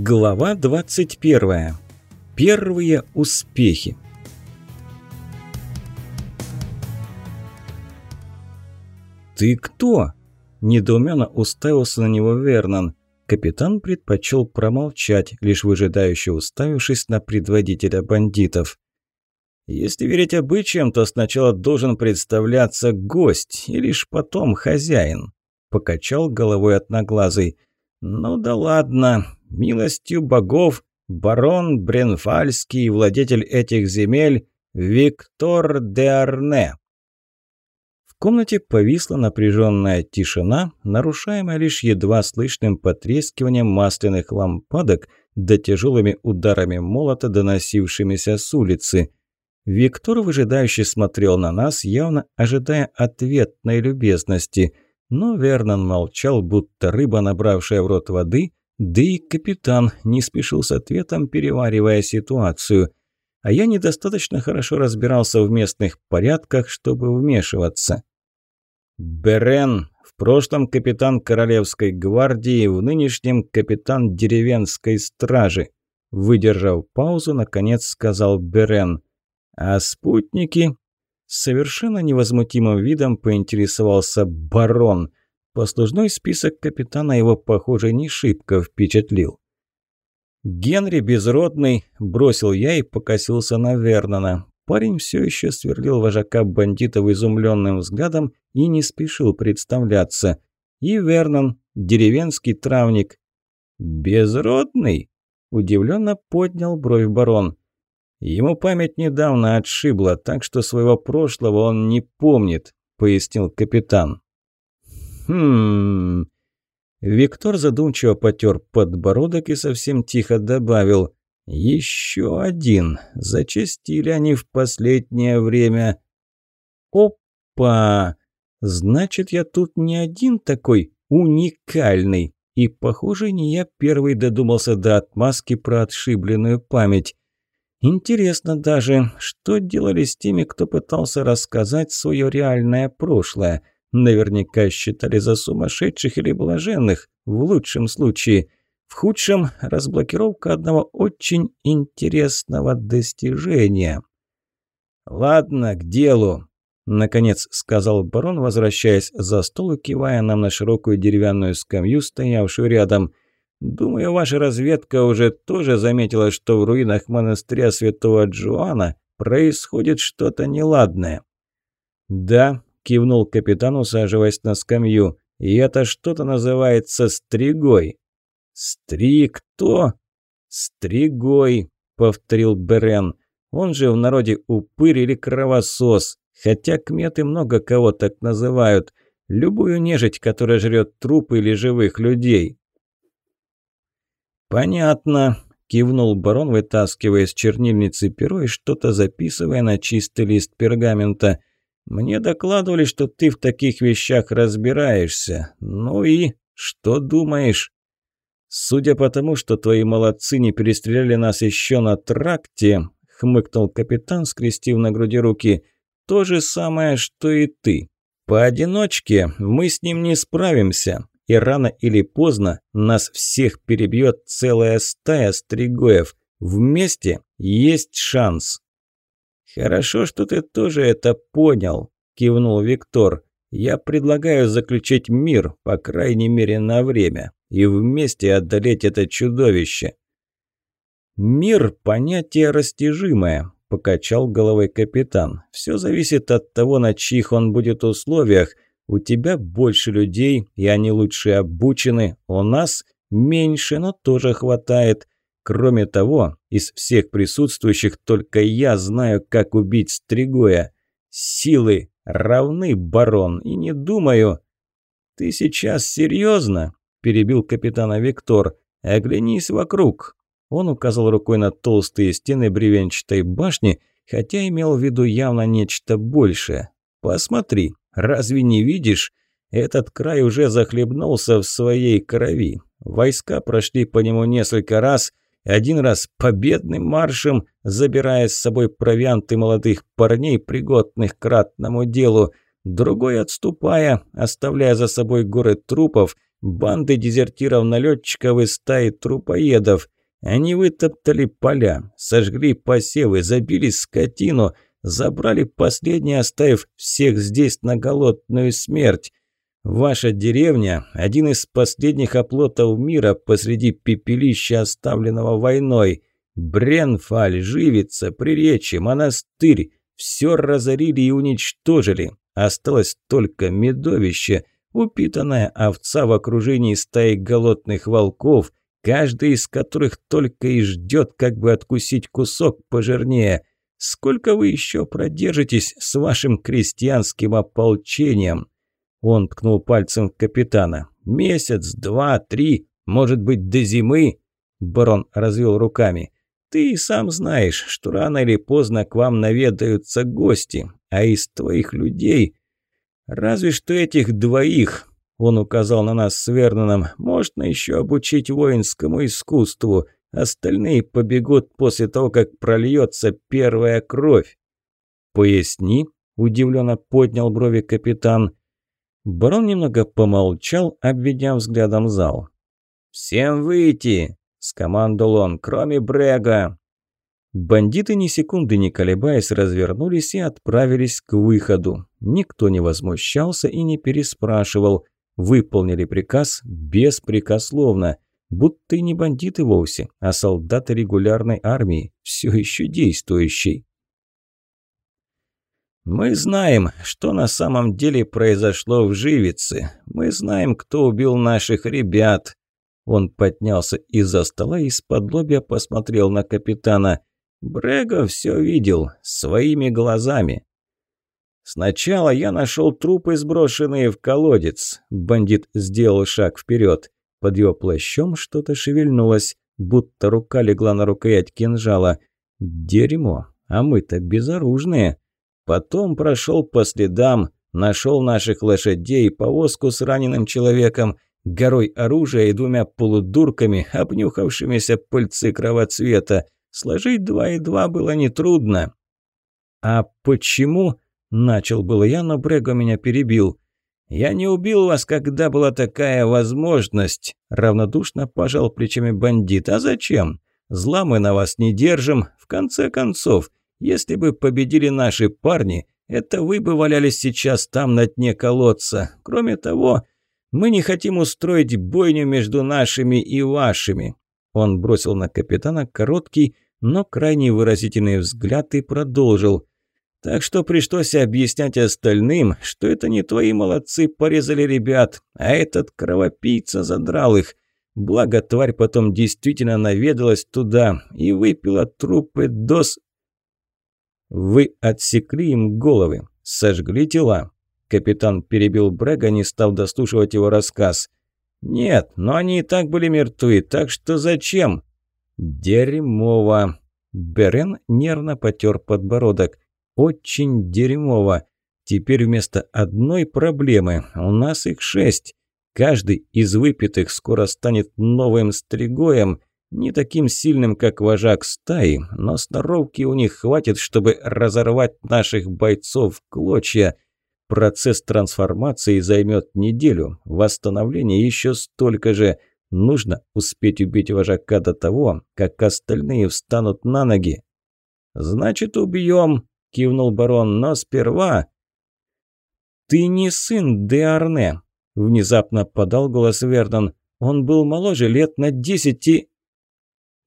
Глава 21. Первые успехи. «Ты кто?» – недоуменно уставился на него Вернон. Капитан предпочел промолчать, лишь выжидающе уставившись на предводителя бандитов. «Если верить обычаям, то сначала должен представляться гость, и лишь потом хозяин», – покачал головой одноглазый. «Ну да ладно, милостью богов, барон Бренфальский, владетель этих земель, Виктор де Арне». В комнате повисла напряженная тишина, нарушаемая лишь едва слышным потрескиванием масляных лампадок да тяжелыми ударами молота, доносившимися с улицы. Виктор выжидающе смотрел на нас, явно ожидая ответной любезности – но Вернон молчал, будто рыба, набравшая в рот воды, да и капитан не спешил с ответом, переваривая ситуацию. А я недостаточно хорошо разбирался в местных порядках, чтобы вмешиваться. Берен, в прошлом капитан Королевской гвардии, в нынешнем капитан деревенской стражи. Выдержав паузу, наконец сказал Берен. А спутники совершенно невозмутимым видом поинтересовался барон. Послужной список капитана его, похоже, не шибко впечатлил. «Генри Безродный», – бросил я и покосился на Вернона. Парень все еще сверлил вожака бандитов изумленным взглядом и не спешил представляться. И Вернон, деревенский травник. «Безродный?» – удивленно поднял бровь барон. «Ему память недавно отшибла, так что своего прошлого он не помнит», – пояснил капитан. «Хм...» Виктор задумчиво потер подбородок и совсем тихо добавил «Еще один. Зачастили они в последнее время». «Опа! Значит, я тут не один такой уникальный. И, похоже, не я первый додумался до отмазки про отшибленную память». Интересно даже, что делали с теми, кто пытался рассказать свое реальное прошлое. Наверняка считали за сумасшедших или блаженных, в лучшем случае. В худшем – разблокировка одного очень интересного достижения. «Ладно, к делу», – наконец сказал барон, возвращаясь за стол и кивая нам на широкую деревянную скамью, стоявшую рядом – Думаю, ваша разведка уже тоже заметила, что в руинах монастыря святого Джоана происходит что-то неладное. «Да», – кивнул капитан, усаживаясь на скамью, – «и это что-то называется стригой». «Стри кто?» «Стригой», – повторил Берен. «Он же в народе упырь или кровосос, хотя кметы много кого так называют. Любую нежить, которая жрет трупы или живых людей». «Понятно», – кивнул барон, вытаскивая из чернильницы перо и что-то записывая на чистый лист пергамента. «Мне докладывали, что ты в таких вещах разбираешься. Ну и что думаешь?» «Судя по тому, что твои молодцы не перестреляли нас еще на тракте», – хмыкнул капитан, скрестив на груди руки, – «то же самое, что и ты. Поодиночке мы с ним не справимся и рано или поздно нас всех перебьет целая стая стригоев. Вместе есть шанс». «Хорошо, что ты тоже это понял», – кивнул Виктор. «Я предлагаю заключить мир, по крайней мере, на время, и вместе одолеть это чудовище». «Мир – понятие растяжимое», – покачал головой капитан. «Все зависит от того, на чьих он будет условиях – у тебя больше людей, и они лучше обучены. У нас меньше, но тоже хватает. Кроме того, из всех присутствующих только я знаю, как убить Стригоя. Силы равны, барон, и не думаю... «Ты сейчас серьезно?» – перебил капитана Виктор. «Оглянись вокруг». Он указал рукой на толстые стены бревенчатой башни, хотя имел в виду явно нечто большее. «Посмотри, Разве не видишь? Этот край уже захлебнулся в своей крови. Войска прошли по нему несколько раз, один раз победным маршем, забирая с собой провианты молодых парней, пригодных к ратному делу, другой отступая, оставляя за собой горы трупов, Банды дезертиров-налетчиков и стаи трупоедов. Они вытоптали поля, сожгли посевы, забили скотину, забрали последнее, оставив всех здесь на голодную смерть. Ваша деревня – один из последних оплотов мира посреди пепелища, оставленного войной. Бренфаль, Живица, Приречье, монастырь – все разорили и уничтожили. Осталось только медовище, упитанная овца в окружении стаи голодных волков, каждый из которых только и ждет, как бы откусить кусок пожирнее. Сколько вы еще продержитесь с вашим крестьянским ополчением?» Он ткнул пальцем в капитана. «Месяц, два, три, может быть, до зимы?» Барон развел руками. «Ты и сам знаешь, что рано или поздно к вам наведаются гости, а из твоих людей...» «Разве что этих двоих, он указал на нас с Верноном, можно еще обучить воинскому искусству. Остальные побегут после того, как прольется первая кровь. «Поясни», – удивленно поднял брови капитан. Барон немного помолчал, обведя взглядом зал. «Всем выйти!» – скомандовал он, кроме Брега. Бандиты ни секунды не колебаясь развернулись и отправились к выходу. Никто не возмущался и не переспрашивал. Выполнили приказ беспрекословно. Будто и не бандиты вовсе, а солдаты регулярной армии, все еще действующей. Мы знаем, что на самом деле произошло в Живице. Мы знаем, кто убил наших ребят. Он поднялся из-за стола и из-под лобья посмотрел на капитана. Брега все видел, своими глазами. Сначала я нашел трупы, сброшенные в колодец. Бандит сделал шаг вперед. Под его плащом что-то шевельнулось, будто рука легла на рукоять кинжала. Дерьмо, а мы-то безоружные. Потом прошел по следам, нашел наших лошадей, повозку с раненым человеком, горой оружия и двумя полудурками, обнюхавшимися пыльцы кровоцвета. Сложить два и два было нетрудно. «А почему?» – начал было я, но Брего меня перебил. «Я не убил вас, когда была такая возможность», – равнодушно пожал плечами бандит. «А зачем? Зла мы на вас не держим. В конце концов, если бы победили наши парни, это вы бы валялись сейчас там на дне колодца. Кроме того, мы не хотим устроить бойню между нашими и вашими». Он бросил на капитана короткий, но крайне выразительный взгляд и продолжил. «Так что пришлось объяснять остальным, что это не твои молодцы порезали ребят, а этот кровопийца задрал их. Благо тварь потом действительно наведалась туда и выпила трупы дос «Вы отсекли им головы, сожгли тела». Капитан перебил Брега, не став дослушивать его рассказ. «Нет, но они и так были мертвы, так что зачем?» «Дерьмово!» Берен нервно потер подбородок. «Очень дерьмово. Теперь вместо одной проблемы у нас их шесть. Каждый из выпитых скоро станет новым стригоем, не таким сильным, как вожак стаи, но сноровки у них хватит, чтобы разорвать наших бойцов в клочья. Процесс трансформации займет неделю, восстановление еще столько же. Нужно успеть убить вожака до того, как остальные встанут на ноги. «Значит, убьем», – кивнул барон, – «но сперва...» «Ты не сын Деарне», – внезапно подал голос Вердон. «Он был моложе лет на десять и...»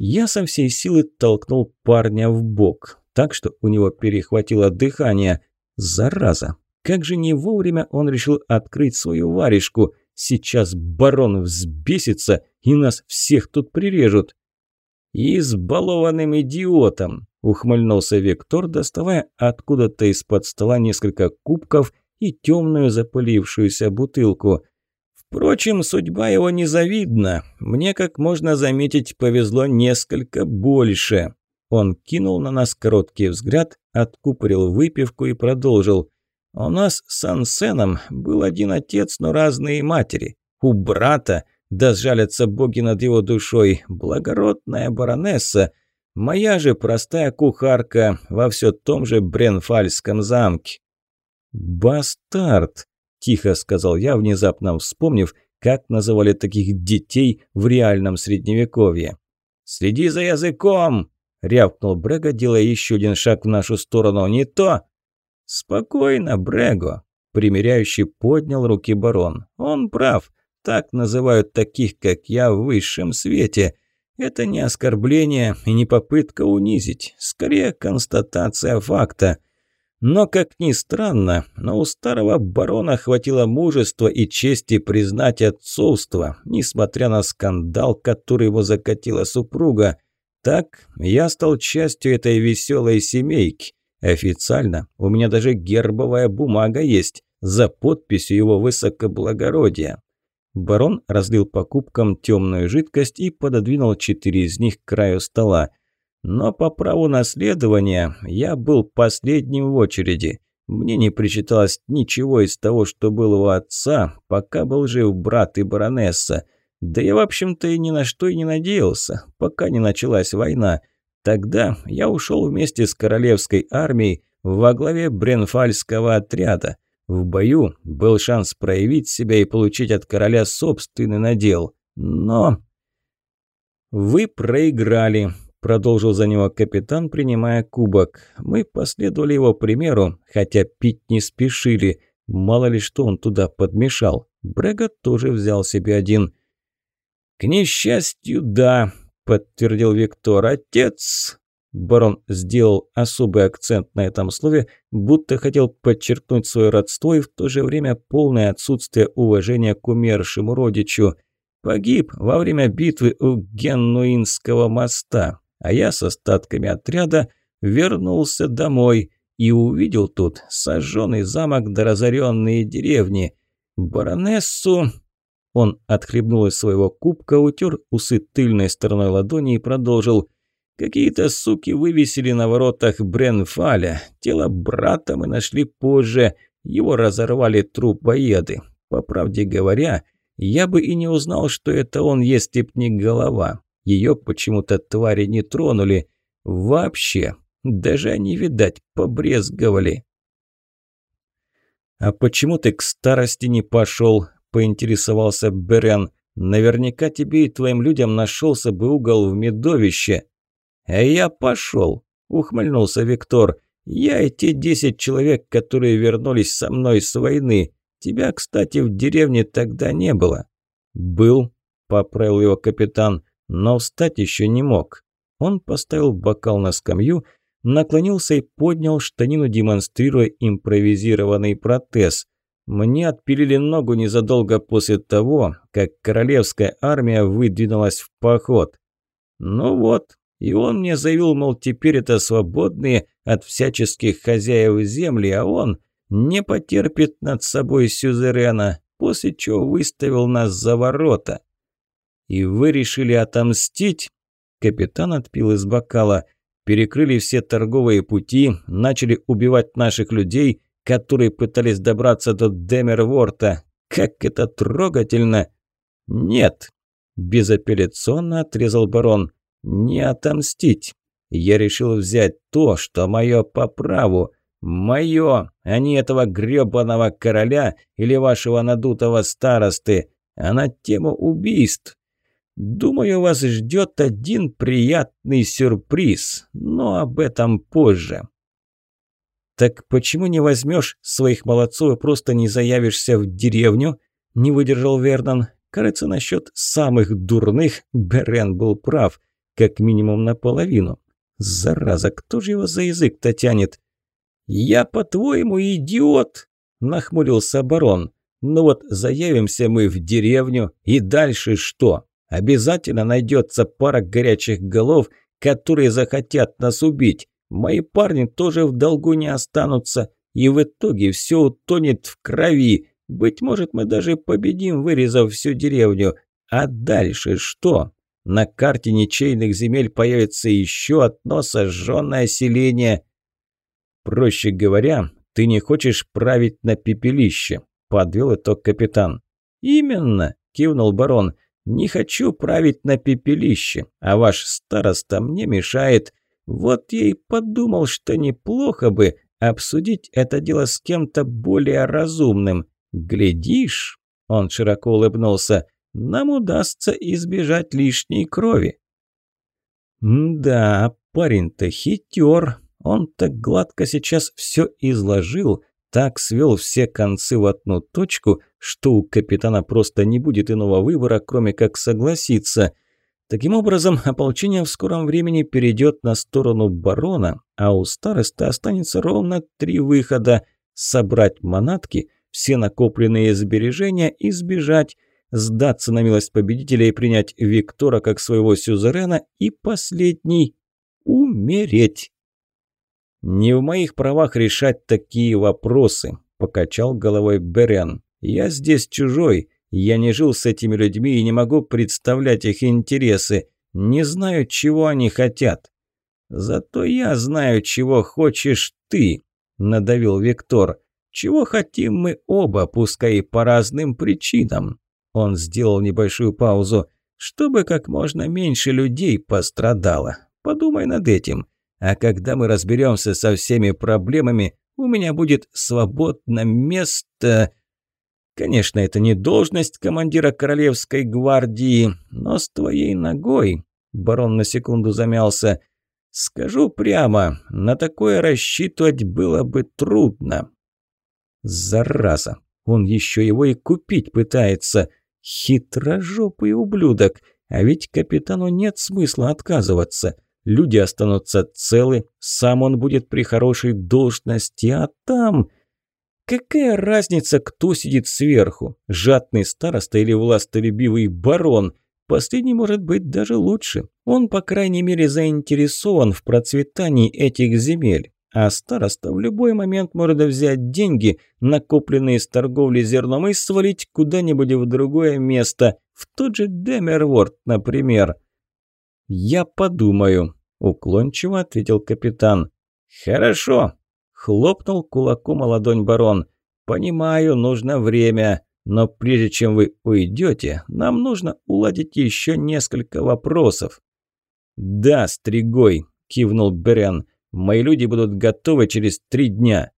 Я со всей силы толкнул парня в бок, так что у него перехватило дыхание. Зараза! Как же не вовремя он решил открыть свою варежку. Сейчас барон взбесится и нас всех тут прирежут. «Избалованным идиотом!» – ухмыльнулся Виктор, доставая откуда-то из-под стола несколько кубков и темную запылившуюся бутылку – Впрочем, судьба его незавидна. Мне, как можно заметить, повезло несколько больше. Он кинул на нас короткий взгляд, откупорил выпивку и продолжил. У нас с Ансеном был один отец, но разные матери. У брата, да сжалятся боги над его душой, благородная баронесса. Моя же простая кухарка во все том же Бренфальском замке. «Бастард!» – тихо сказал я, внезапно вспомнив, как называли таких детей в реальном средневековье. «Следи за языком!» – рявкнул Брега, делая еще один шаг в нашу сторону. «Не то!» «Спокойно, Брего!» – примиряющий поднял руки барон. «Он прав. Так называют таких, как я, в высшем свете. Это не оскорбление и не попытка унизить. Скорее, констатация факта». Но, как ни странно, но у старого барона хватило мужества и чести признать отцовство, несмотря на скандал, который его закатила супруга. Так я стал частью этой веселой семейки. Официально у меня даже гербовая бумага есть за подписью его высокоблагородия. Барон разлил по кубкам темную жидкость и пододвинул четыре из них к краю стола. Но по праву наследования я был последним в очереди. Мне не причиталось ничего из того, что было у отца, пока был жив брат и баронесса. Да я, в общем-то, и ни на что и не надеялся, пока не началась война. Тогда я ушел вместе с королевской армией во главе Бренфальского отряда. В бою был шанс проявить себя и получить от короля собственный надел. Но... Вы проиграли. – продолжил за него капитан, принимая кубок. Мы последовали его примеру, хотя пить не спешили. Мало ли что он туда подмешал. Брега тоже взял себе один. «К несчастью, да», – подтвердил Виктор. «Отец...» Барон сделал особый акцент на этом слове, будто хотел подчеркнуть свое родство и в то же время полное отсутствие уважения к умершему родичу. Погиб во время битвы у Геннуинского моста а я с остатками отряда вернулся домой и увидел тут сожженный замок да разоренные деревни. Баронессу... Он отхлебнул из своего кубка, утер усы тыльной стороной ладони и продолжил. Какие-то суки вывесили на воротах Бренфаля. Тело брата мы нашли позже. Его разорвали трупоеды. По правде говоря, я бы и не узнал, что это он, если б не голова. Ее почему-то твари не тронули. Вообще, даже они, видать, побрезговали. «А почему ты к старости не пошел?» – поинтересовался Берен. «Наверняка тебе и твоим людям нашелся бы угол в медовище». «А я пошел», – ухмыльнулся Виктор. «Я и те десять человек, которые вернулись со мной с войны. Тебя, кстати, в деревне тогда не было». «Был», – поправил его капитан но встать еще не мог. Он поставил бокал на скамью, наклонился и поднял штанину, демонстрируя импровизированный протез. Мне отпилили ногу незадолго после того, как королевская армия выдвинулась в поход. Ну вот, и он мне заявил, мол, теперь это свободные от всяческих хозяев земли, а он не потерпит над собой сюзерена, после чего выставил нас за ворота. «И вы решили отомстить?» Капитан отпил из бокала. «Перекрыли все торговые пути, начали убивать наших людей, которые пытались добраться до Демерворта. Как это трогательно!» «Нет!» – безапелляционно отрезал барон. «Не отомстить. Я решил взять то, что мое по праву. Мое, а не этого грёбаного короля или вашего надутого старосты. А на тему убийств Думаю, вас ждет один приятный сюрприз, но об этом позже. Так почему не возьмешь своих молодцов и просто не заявишься в деревню? Не выдержал Вернон. Кажется, насчет самых дурных Берен был прав, как минимум наполовину. Зараза, кто же его за язык-то тянет? «Я, по-твоему, идиот?» – нахмурился барон. «Ну вот заявимся мы в деревню, и дальше что?» Обязательно найдется пара горячих голов, которые захотят нас убить. Мои парни тоже в долгу не останутся, и в итоге все утонет в крови. Быть может, мы даже победим, вырезав всю деревню. А дальше что? На карте ничейных земель появится еще одно сожженное селение. Проще говоря, ты не хочешь править на пепелище, подвел итог капитан. Именно, кивнул барон. Не хочу править на пепелище, а ваш староста мне мешает. Вот я и подумал, что неплохо бы обсудить это дело с кем-то более разумным. Глядишь, Он широко улыбнулся. «Нам удастся избежать лишней крови». «Да, парень-то хитер. Он так гладко сейчас все изложил, так свел все концы в одну точку, что у капитана просто не будет иного выбора, кроме как согласиться. Таким образом, ополчение в скором времени перейдет на сторону барона, а у старосты останется ровно три выхода – собрать манатки, все накопленные сбережения и сбежать, сдаться на милость победителя и принять Виктора как своего сюзерена, и последний – умереть. «Не в моих правах решать такие вопросы», – покачал головой Берен. «Я здесь чужой, я не жил с этими людьми и не могу представлять их интересы, не знаю, чего они хотят». «Зато я знаю, чего хочешь ты», – надавил Виктор. «Чего хотим мы оба, пускай и по разным причинам». Он сделал небольшую паузу. «Чтобы как можно меньше людей пострадало. Подумай над этим. А когда мы разберемся со всеми проблемами, у меня будет свободно место... Конечно, это не должность командира Королевской гвардии, но с твоей ногой... Барон на секунду замялся. Скажу прямо, на такое рассчитывать было бы трудно. Зараза, он еще его и купить пытается. Хитрожопый ублюдок. А ведь капитану нет смысла отказываться люди останутся целы, сам он будет при хорошей должности, а там... Какая разница, кто сидит сверху? Жадный староста или властолюбивый барон? Последний может быть даже лучше. Он, по крайней мере, заинтересован в процветании этих земель. А староста в любой момент может взять деньги, накопленные с торговли зерном, и свалить куда-нибудь в другое место, в тот же Демерворд, например. «Я подумаю», – уклончиво ответил капитан. «Хорошо», – хлопнул кулаком о ладонь барон. «Понимаю, нужно время, но прежде чем вы уйдете, нам нужно уладить еще несколько вопросов». «Да, Стригой», – кивнул Берен. «Мои люди будут готовы через три дня».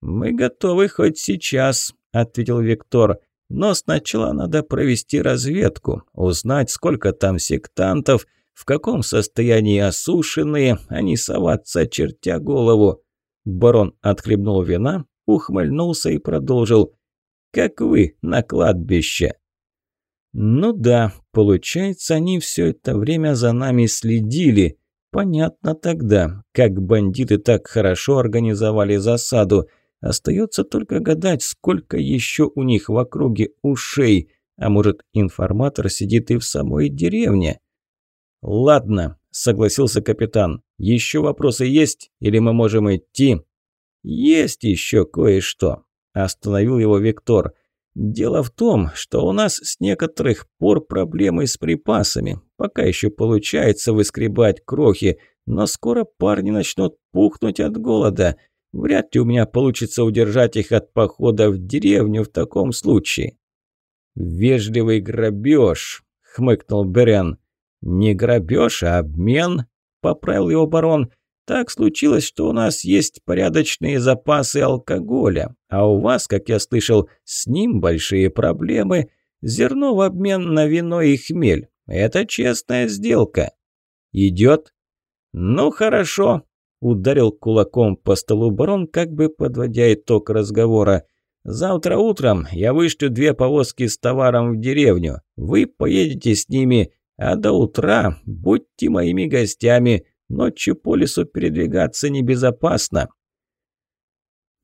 «Мы готовы хоть сейчас», – ответил Виктор. «Но сначала надо провести разведку, узнать, сколько там сектантов, в каком состоянии осушенные, а не соваться, чертя голову. Барон отхлебнул вина, ухмыльнулся и продолжил. «Как вы на кладбище?» «Ну да, получается, они все это время за нами следили. Понятно тогда, как бандиты так хорошо организовали засаду. Остается только гадать, сколько еще у них в округе ушей. А может, информатор сидит и в самой деревне?» «Ладно», – согласился капитан. «Еще вопросы есть? Или мы можем идти?» «Есть еще кое-что», – остановил его Виктор. «Дело в том, что у нас с некоторых пор проблемы с припасами. Пока еще получается выскребать крохи, но скоро парни начнут пухнуть от голода. Вряд ли у меня получится удержать их от похода в деревню в таком случае». «Вежливый грабеж», – хмыкнул Берен. «Не грабеж, а обмен», – поправил его барон. «Так случилось, что у нас есть порядочные запасы алкоголя, а у вас, как я слышал, с ним большие проблемы. Зерно в обмен на вино и хмель. Это честная сделка». «Идет?» «Ну, хорошо», – ударил кулаком по столу барон, как бы подводя итог разговора. «Завтра утром я вышлю две повозки с товаром в деревню. Вы поедете с ними а до утра будьте моими гостями. Ночью по лесу передвигаться небезопасно.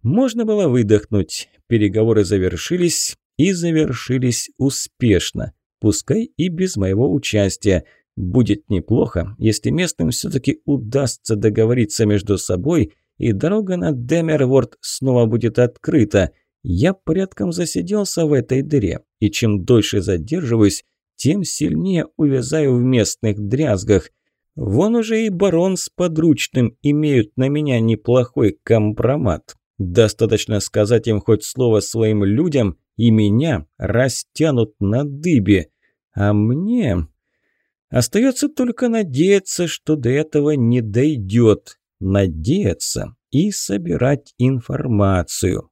Можно было выдохнуть. Переговоры завершились и завершились успешно. Пускай и без моего участия. Будет неплохо, если местным все-таки удастся договориться между собой, и дорога на Демерворд снова будет открыта. Я порядком засиделся в этой дыре, и чем дольше задерживаюсь, тем сильнее увязаю в местных дрязгах. Вон уже и барон с подручным имеют на меня неплохой компромат. Достаточно сказать им хоть слово своим людям, и меня растянут на дыбе. А мне... Остается только надеяться, что до этого не дойдет. Надеяться и собирать информацию.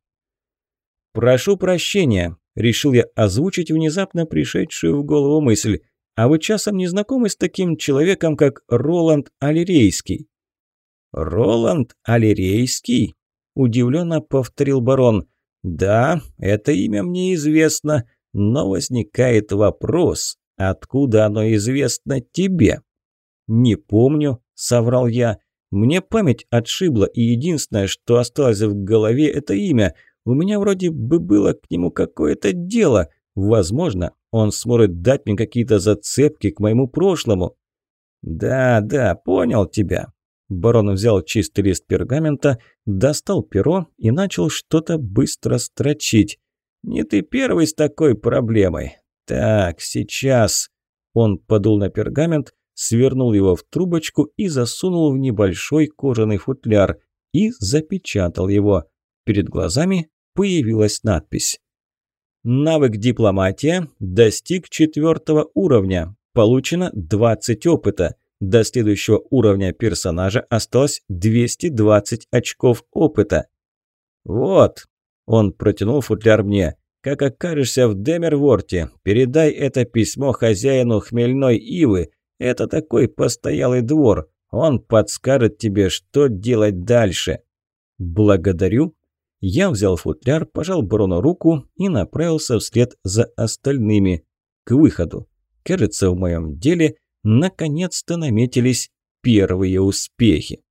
«Прошу прощения», решил я озвучить внезапно пришедшую в голову мысль. «А вы часом не знакомы с таким человеком, как Роланд Алирейский?» «Роланд Алирейский?» – удивленно повторил барон. «Да, это имя мне известно, но возникает вопрос, откуда оно известно тебе?» «Не помню», – соврал я. «Мне память отшибла, и единственное, что осталось в голове, это имя. У меня вроде бы было к нему какое-то дело. Возможно, он сможет дать мне какие-то зацепки к моему прошлому». «Да, да, понял тебя», Барон взял чистый лист пергамента, достал перо и начал что-то быстро строчить. «Не ты первый с такой проблемой. Так, сейчас...» Он подул на пергамент, свернул его в трубочку и засунул в небольшой кожаный футляр и запечатал его. Перед глазами появилась надпись. Навык дипломатия достиг четвертого уровня. Получено 20 опыта. До следующего уровня персонажа осталось 220 очков опыта. «Вот», – он протянул футляр мне, – «как окажешься в Демерворте, передай это письмо хозяину хмельной ивы. Это такой постоялый двор. Он подскажет тебе, что делать дальше». «Благодарю». Я взял футляр, пожал барону руку и направился вслед за остальными к выходу. Кажется, в моем деле – наконец-то наметились первые успехи.